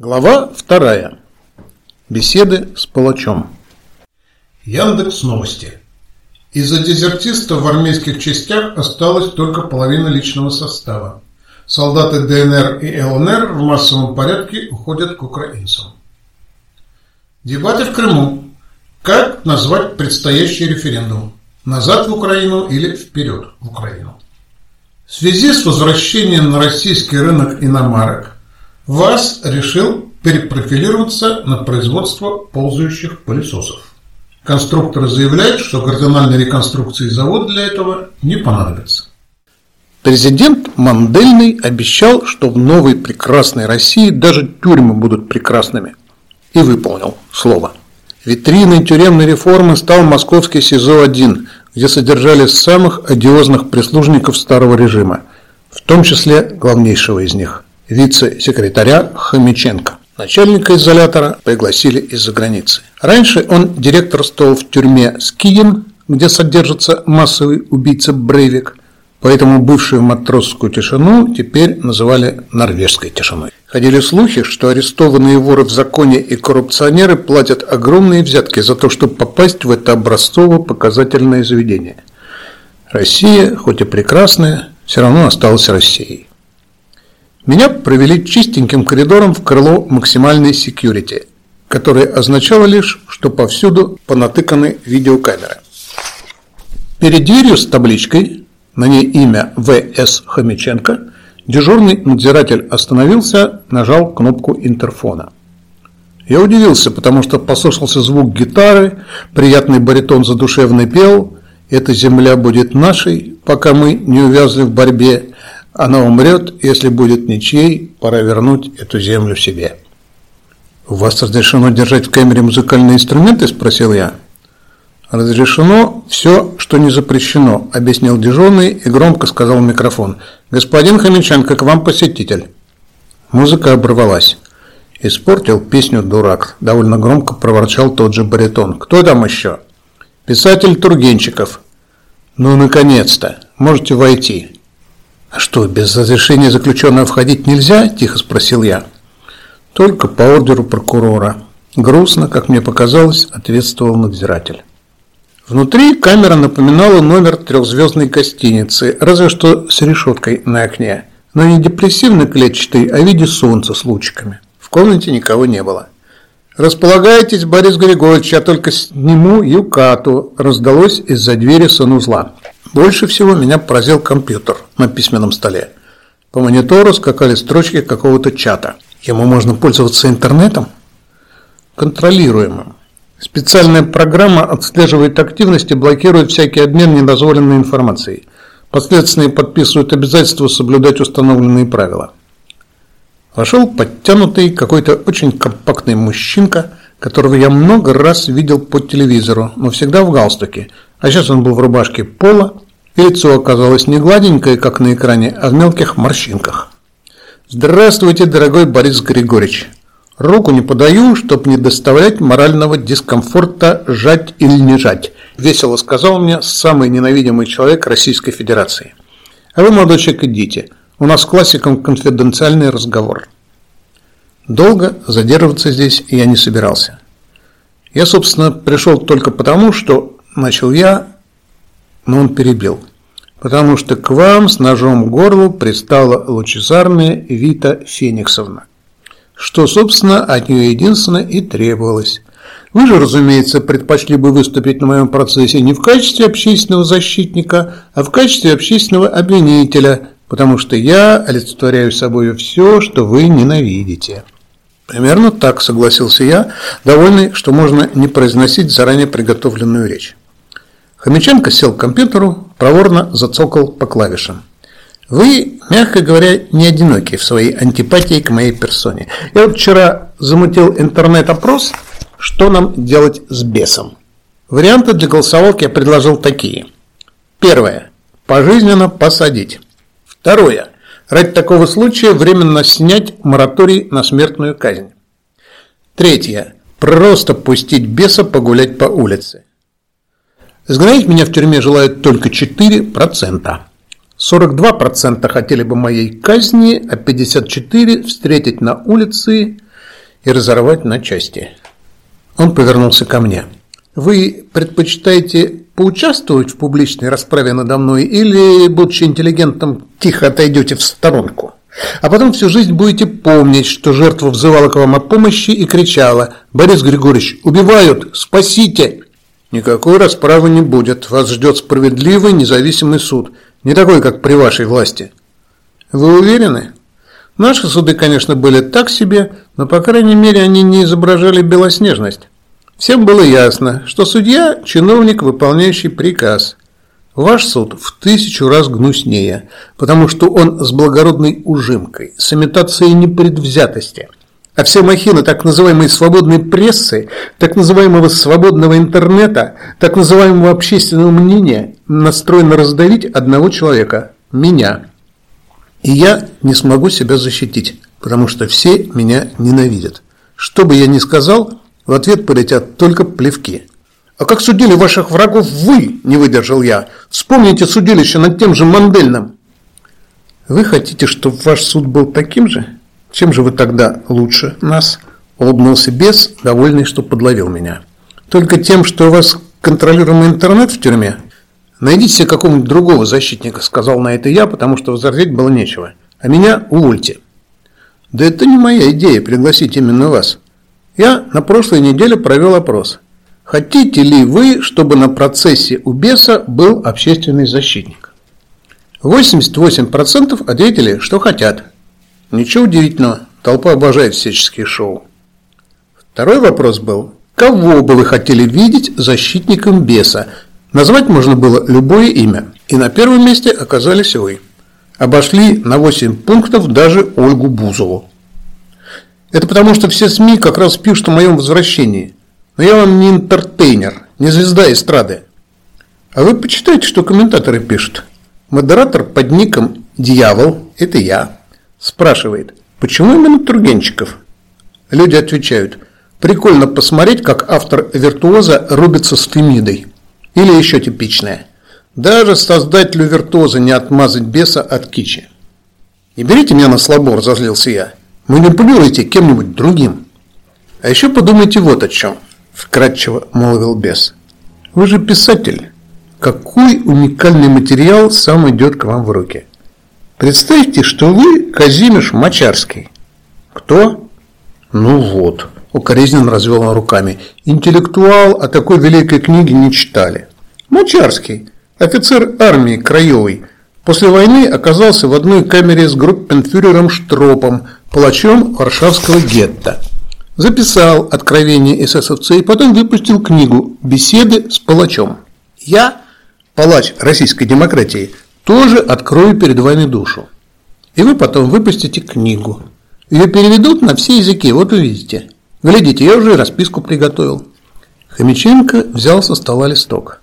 Глава вторая. Беседы с палачом. Яндекс Новости. Из-за дезертистов в армейских частях осталась только половина личного состава. Солдаты ДНР и ЛНР в массовом порядке уходят к украинцам. Дебаты в Крыму. Как назвать предстоящий референдум? Назад в Украину или вперед в Украину? В связи с возвращением на российский рынок иномарок – ВАЗ решил перепрофилироваться на производство ползающих пылесосов. Конструкторы заявляют, что кардинальной реконструкции завода для этого не понадобится. Президент Мандельный обещал, что в новой прекрасной России даже тюрьмы будут прекрасными. И выполнил слово. Витриной тюремной реформы стал московский СИЗО-1, где содержали самых одиозных прислужников старого режима, в том числе главнейшего из них – вице-секретаря Хомиченко. Начальника изолятора пригласили из-за границы. Раньше он директорствовал в тюрьме Скиен, где содержится массовый убийца Брейвик, поэтому бывшую матросскую тишину теперь называли норвежской тишиной. Ходили слухи, что арестованные воры в законе и коррупционеры платят огромные взятки за то, чтобы попасть в это образцово-показательное заведение. Россия, хоть и прекрасная, все равно осталась Россией. Меня провели чистеньким коридором в крыло максимальной секьюрити, которое означало лишь, что повсюду понатыканы видеокамеры. Перед дверью с табличкой, на ней имя В.С. Хомиченко, дежурный надзиратель остановился, нажал кнопку интерфона. Я удивился, потому что послышался звук гитары, приятный баритон задушевный пел «Эта земля будет нашей, пока мы не увязли в борьбе, она умрет, если будет ничьей, пора вернуть эту землю себе. «У вас разрешено держать в камере музыкальные инструменты?» – спросил я. «Разрешено все, что не запрещено», – объяснил дежурный и громко сказал в микрофон. «Господин Хомиченко, к вам посетитель». Музыка оборвалась. Испортил песню «Дурак». Довольно громко проворчал тот же баритон. «Кто там еще?» «Писатель Тургенчиков». «Ну, наконец-то! Можете войти». «А что, без разрешения заключенного входить нельзя?» – тихо спросил я. «Только по ордеру прокурора». Грустно, как мне показалось, ответствовал надзиратель. Внутри камера напоминала номер трехзвездной гостиницы, разве что с решеткой на окне, но не депрессивно-клетчатой, а в виде солнца с лучиками. В комнате никого не было. «Располагайтесь, Борис Григорьевич, я только сниму юкату», раздалось из-за двери санузла. Больше всего меня поразил компьютер на письменном столе. По монитору скакали строчки какого-то чата. Ему можно пользоваться интернетом? Контролируемым. Специальная программа отслеживает активность и блокирует всякий обмен недозволенной информацией. Подследственные подписывают обязательство соблюдать установленные правила. Вошел подтянутый какой-то очень компактный мужчинка, которого я много раз видел по телевизору, но всегда в галстуке, а сейчас он был в рубашке пола, и лицо оказалось не гладенькое, как на экране, а в мелких морщинках. «Здравствуйте, дорогой Борис Григорьевич! Руку не подаю, чтобы не доставлять морального дискомфорта жать или не жать», весело сказал мне самый ненавидимый человек Российской Федерации. «А вы, молодой человек, идите. У нас с классиком конфиденциальный разговор». Долго задерживаться здесь я не собирался. Я, собственно, пришел только потому, что начал я, но он перебил. Потому что к вам с ножом в горло пристала лучезарная Вита Фениксовна. Что, собственно, от нее единственно и требовалось. Вы же, разумеется, предпочли бы выступить на моем процессе не в качестве общественного защитника, а в качестве общественного обвинителя, потому что я олицетворяю собой все, что вы ненавидите. Примерно так согласился я, довольный, что можно не произносить заранее приготовленную речь. Хомяченко сел к компьютеру, проворно зацокал по клавишам. Вы, мягко говоря, не одиноки в своей антипатии к моей персоне. Я вот вчера замутил интернет-опрос, что нам делать с бесом. Варианты для голосовалки я предложил такие. Первое. Пожизненно посадить. Второе. Ради такого случая временно снять мораторий на смертную казнь. Третье. Просто пустить беса погулять по улице. Сгноить меня в тюрьме желают только 4%. 42% хотели бы моей казни, а 54% встретить на улице и разорвать на части. Он повернулся ко мне. Вы предпочитаете поучаствовать в публичной расправе надо мной или, будучи интеллигентом, тихо отойдете в сторонку? А потом всю жизнь будете помнить, что жертва взывала к вам о помощи и кричала «Борис Григорьевич, убивают! Спасите!» Никакой расправы не будет. Вас ждет справедливый независимый суд. Не такой, как при вашей власти. Вы уверены? Наши суды, конечно, были так себе, но, по крайней мере, они не изображали белоснежность. Всем было ясно, что судья – чиновник, выполняющий приказ. Ваш суд в тысячу раз гнуснее, потому что он с благородной ужимкой, с имитацией непредвзятости – а все махины так называемой свободной прессы, так называемого свободного интернета, так называемого общественного мнения настроены раздавить одного человека – меня. И я не смогу себя защитить, потому что все меня ненавидят. Что бы я ни сказал, в ответ полетят только плевки. «А как судили ваших врагов вы?» – не выдержал я. «Вспомните судилище над тем же Мандельным». «Вы хотите, чтобы ваш суд был таким же?» Чем же вы тогда лучше нас? Улыбнулся бес, довольный, что подловил меня. Только тем, что у вас контролируемый интернет в тюрьме? Найдите себе какого-нибудь другого защитника, сказал на это я, потому что возразить было нечего. А меня увольте. Да это не моя идея пригласить именно вас. Я на прошлой неделе провел опрос. Хотите ли вы, чтобы на процессе у беса был общественный защитник? 88% ответили, что хотят. Ничего удивительного, толпа обожает всяческие шоу. Второй вопрос был, кого бы вы хотели видеть защитником беса? Назвать можно было любое имя. И на первом месте оказались вы. Обошли на 8 пунктов даже Ольгу Бузову. Это потому, что все СМИ как раз пишут о моем возвращении. Но я вам не интертейнер, не звезда эстрады. А вы почитайте, что комментаторы пишут. Модератор под ником «Дьявол» – это я. Спрашивает, почему именно Тургенчиков? Люди отвечают, прикольно посмотреть, как автор виртуоза рубится с Фемидой. Или еще типичное. Даже создателю виртуоза не отмазать беса от кичи. Не берите меня на слабо, разозлился я. Манипулируйте кем-нибудь другим. А еще подумайте вот о чем, вкратчиво молвил бес. Вы же писатель. Какой уникальный материал сам идет к вам в руки? Представьте, что вы Казимиш Мачарский. Кто? Ну вот, укоризненно развел он руками. Интеллектуал о такой великой книге не читали. Мачарский, офицер армии краевой, после войны оказался в одной камере с группенфюрером Штропом, палачом Варшавского гетто. Записал откровение эсэсовца и потом выпустил книгу «Беседы с палачом». Я, палач российской демократии, тоже открою перед вами душу. И вы потом выпустите книгу. Ее переведут на все языки, вот увидите. Глядите, я уже расписку приготовил. Хомяченко взял со стола листок.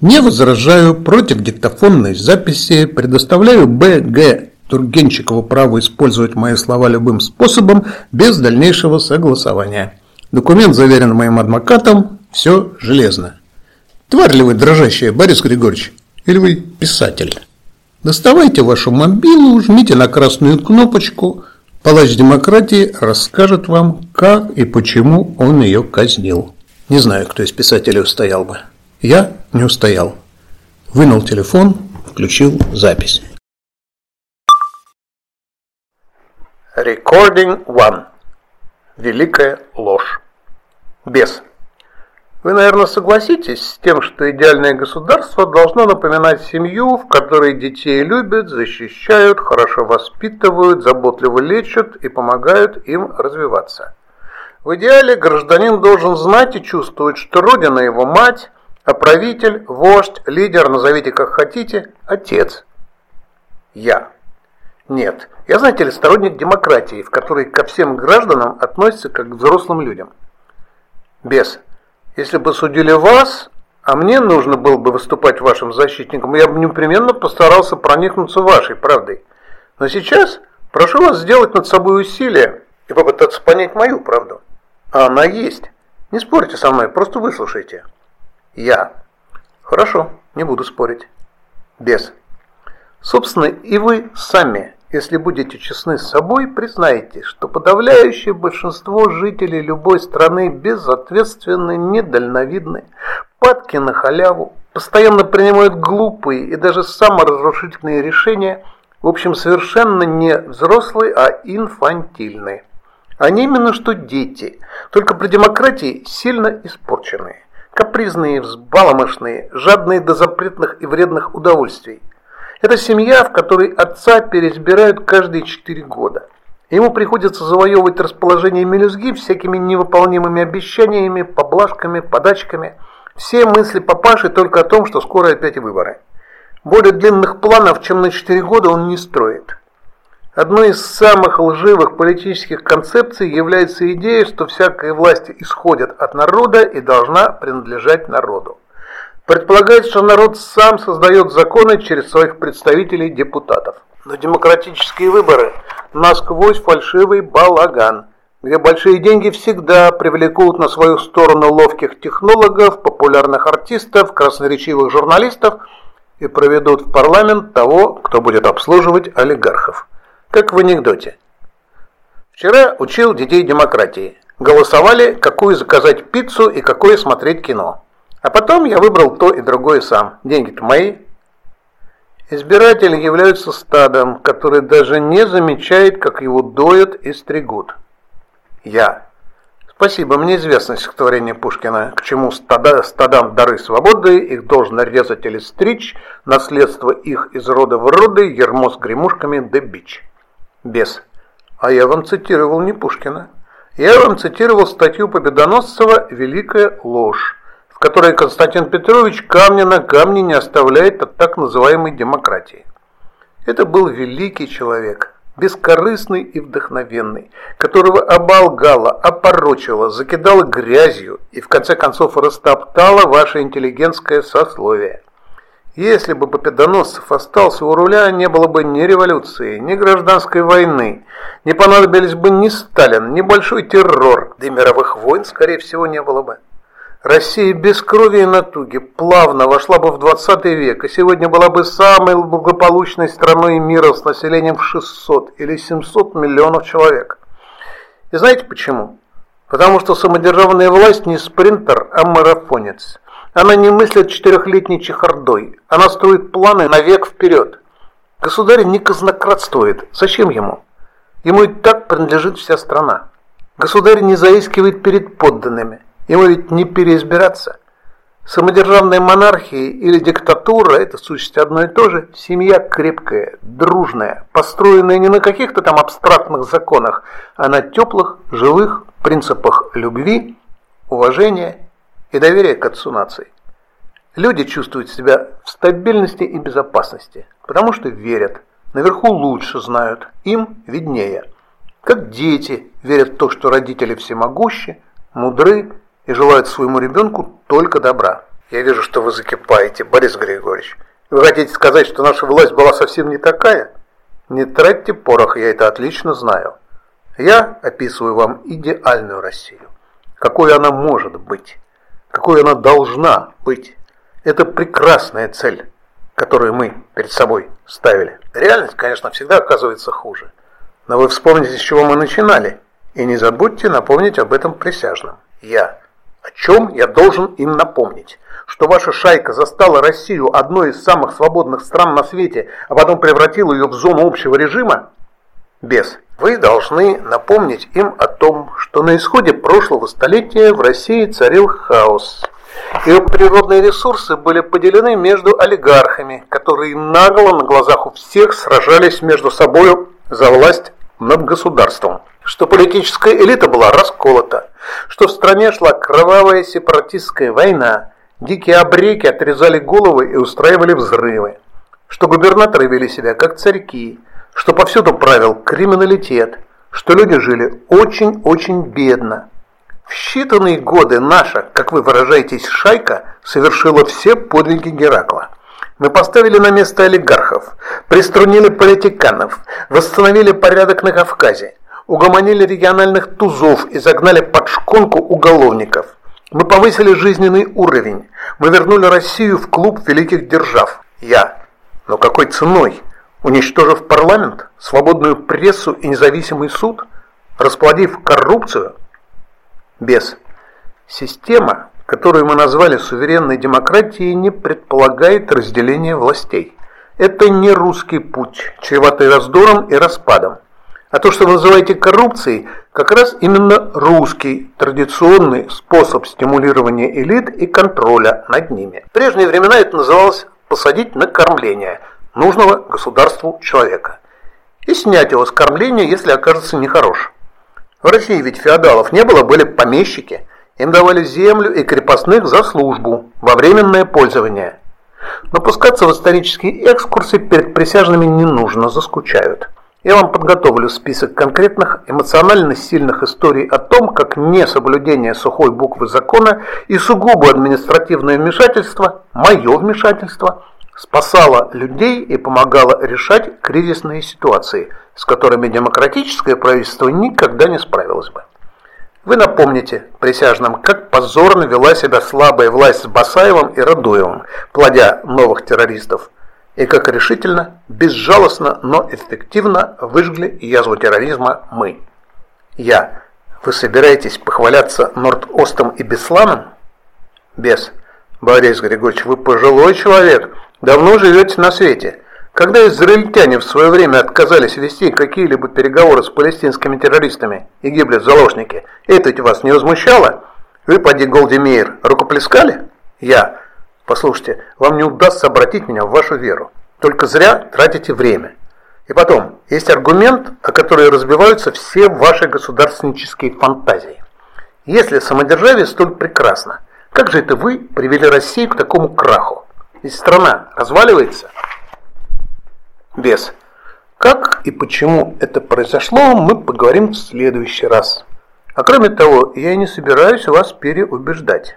Не возражаю против диктофонной записи, предоставляю Б.Г. Тургенчикову право использовать мои слова любым способом, без дальнейшего согласования. Документ заверен моим адвокатом, все железно. Тварь ли вы дрожащая, Борис Григорьевич? Или вы писатель? Доставайте вашу мобилу, жмите на красную кнопочку. Палач демократии расскажет вам, как и почему он ее казнил. Не знаю, кто из писателей устоял бы. Я не устоял. Вынул телефон, включил запись. Recording one. Великая ложь. Без. Вы, наверное, согласитесь с тем, что идеальное государство должно напоминать семью, в которой детей любят, защищают, хорошо воспитывают, заботливо лечат и помогают им развиваться. В идеале гражданин должен знать и чувствовать, что Родина его мать, а правитель, вождь, лидер, назовите как хотите, отец. Я. Нет, я, знаете ли, сторонник демократии, в которой ко всем гражданам относятся как к взрослым людям. Без. Если бы судили вас, а мне нужно было бы выступать вашим защитником, я бы непременно постарался проникнуться вашей правдой. Но сейчас прошу вас сделать над собой усилие и попытаться понять мою правду. А она есть. Не спорьте со мной, просто выслушайте. Я. Хорошо, не буду спорить. Без. Собственно, и вы сами если будете честны с собой, признаете, что подавляющее большинство жителей любой страны безответственны, недальновидны, падки на халяву, постоянно принимают глупые и даже саморазрушительные решения, в общем, совершенно не взрослые, а инфантильные. Они именно что дети, только при демократии сильно испорченные, капризные, взбаломошные, жадные до запретных и вредных удовольствий. Это семья, в которой отца переизбирают каждые четыре года. Ему приходится завоевывать расположение мелюзги всякими невыполнимыми обещаниями, поблажками, подачками. Все мысли папаши только о том, что скоро опять выборы. Более длинных планов, чем на четыре года, он не строит. Одной из самых лживых политических концепций является идея, что всякая власть исходит от народа и должна принадлежать народу предполагает, что народ сам создает законы через своих представителей депутатов. Но демократические выборы насквозь фальшивый балаган, где большие деньги всегда привлекут на свою сторону ловких технологов, популярных артистов, красноречивых журналистов и проведут в парламент того, кто будет обслуживать олигархов. Как в анекдоте. Вчера учил детей демократии. Голосовали, какую заказать пиццу и какое смотреть кино. А потом я выбрал то и другое сам. Деньги-то мои. Избиратели являются стадом, который даже не замечает, как его доят и стригут. Я. Спасибо, мне известно стихотворение Пушкина, к чему стада, стадам дары свободы, их должно резать или стричь, наследство их из рода в роды, ермо с гремушками да бич. Бес. А я вам цитировал не Пушкина. Я вам цитировал статью Победоносцева «Великая ложь» которой Константин Петрович камня на камне не оставляет от так называемой демократии. Это был великий человек, бескорыстный и вдохновенный, которого оболгала, опорочила, закидала грязью и в конце концов растоптала ваше интеллигентское сословие. Если бы Победоносцев остался у руля, не было бы ни революции, ни гражданской войны, не понадобились бы ни Сталин, ни большой террор, да и мировых войн, скорее всего, не было бы. Россия без крови и натуги плавно вошла бы в 20 век и сегодня была бы самой благополучной страной мира с населением в 600 или 700 миллионов человек. И знаете почему? Потому что самодержавная власть не спринтер, а марафонец. Она не мыслит четырехлетней чехардой. Она строит планы на век вперед. Государь не казнократствует. Зачем ему? Ему и так принадлежит вся страна. Государь не заискивает перед подданными. Ему ведь не переизбираться. Самодержавная монархия или диктатура – это в сущности одно и то же. Семья крепкая, дружная, построенная не на каких-то там абстрактных законах, а на теплых, живых принципах любви, уважения и доверия к отцу нации. Люди чувствуют себя в стабильности и безопасности, потому что верят, наверху лучше знают, им виднее. Как дети верят в то, что родители всемогущи, мудры и желают своему ребенку только добра. Я вижу, что вы закипаете, Борис Григорьевич. Вы хотите сказать, что наша власть была совсем не такая? Не тратьте порох, я это отлично знаю. Я описываю вам идеальную Россию. Какой она может быть. Какой она должна быть. Это прекрасная цель, которую мы перед собой ставили. Реальность, конечно, всегда оказывается хуже. Но вы вспомните, с чего мы начинали. И не забудьте напомнить об этом присяжным. Я о чем я должен им напомнить? Что ваша шайка застала Россию одной из самых свободных стран на свете, а потом превратила ее в зону общего режима? Без. Вы должны напомнить им о том, что на исходе прошлого столетия в России царил хаос. Ее природные ресурсы были поделены между олигархами, которые нагло на глазах у всех сражались между собой за власть над государством что политическая элита была расколота, что в стране шла кровавая сепаратистская война, дикие обреки отрезали головы и устраивали взрывы, что губернаторы вели себя как царьки, что повсюду правил криминалитет, что люди жили очень-очень бедно. В считанные годы наша, как вы выражаетесь, шайка совершила все подвиги Геракла. Мы поставили на место олигархов, приструнили политиканов, восстановили порядок на Кавказе, угомонили региональных тузов и загнали под шконку уголовников. Мы повысили жизненный уровень. Мы вернули Россию в клуб великих держав. Я. Но какой ценой? Уничтожив парламент, свободную прессу и независимый суд? Расплодив коррупцию? Без. Система, которую мы назвали суверенной демократией, не предполагает разделения властей. Это не русский путь, чреватый раздором и распадом. А то, что вы называете коррупцией, как раз именно русский традиционный способ стимулирования элит и контроля над ними. В прежние времена это называлось «посадить на кормление» нужного государству человека и снять его с кормления, если окажется нехорош. В России ведь феодалов не было, были помещики. Им давали землю и крепостных за службу, во временное пользование. Но пускаться в исторические экскурсы перед присяжными не нужно, заскучают. Я вам подготовлю список конкретных эмоционально сильных историй о том, как несоблюдение сухой буквы закона и сугубо административное вмешательство, мое вмешательство, спасало людей и помогало решать кризисные ситуации, с которыми демократическое правительство никогда не справилось бы. Вы напомните присяжным, как позорно вела себя слабая власть с Басаевым и Радуевым, плодя новых террористов – и как решительно, безжалостно, но эффективно выжгли язву терроризма мы. Я. Вы собираетесь похваляться Норд-Остом и Бесланом? Без. Борис Григорьевич, вы пожилой человек, давно живете на свете. Когда израильтяне в свое время отказались вести какие-либо переговоры с палестинскими террористами и гибли в заложники, это ведь вас не возмущало? Вы, поди Голди Мейер, рукоплескали? Я. Послушайте, вам не удастся обратить меня в вашу веру. Только зря тратите время. И потом, есть аргумент, о который разбиваются все ваши государственнические фантазии. Если самодержавие столь прекрасно, как же это вы привели Россию к такому краху? Ведь страна разваливается? Без. Как и почему это произошло, мы поговорим в следующий раз. А кроме того, я не собираюсь вас переубеждать.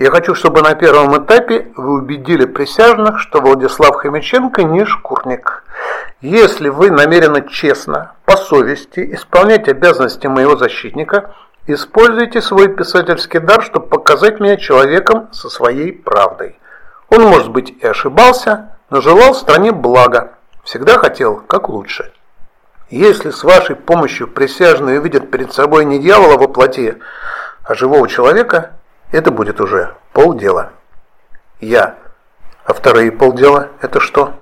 Я хочу, чтобы на первом этапе вы убедили присяжных, что Владислав Хомяченко не шкурник. Если вы намерены честно, по совести, исполнять обязанности моего защитника, используйте свой писательский дар, чтобы показать меня человеком со своей правдой. Он, может быть, и ошибался, но желал стране блага, всегда хотел как лучше. Если с вашей помощью присяжные увидят перед собой не дьявола во плоти, а живого человека – это будет уже полдела. Я. А вторые полдела – это что?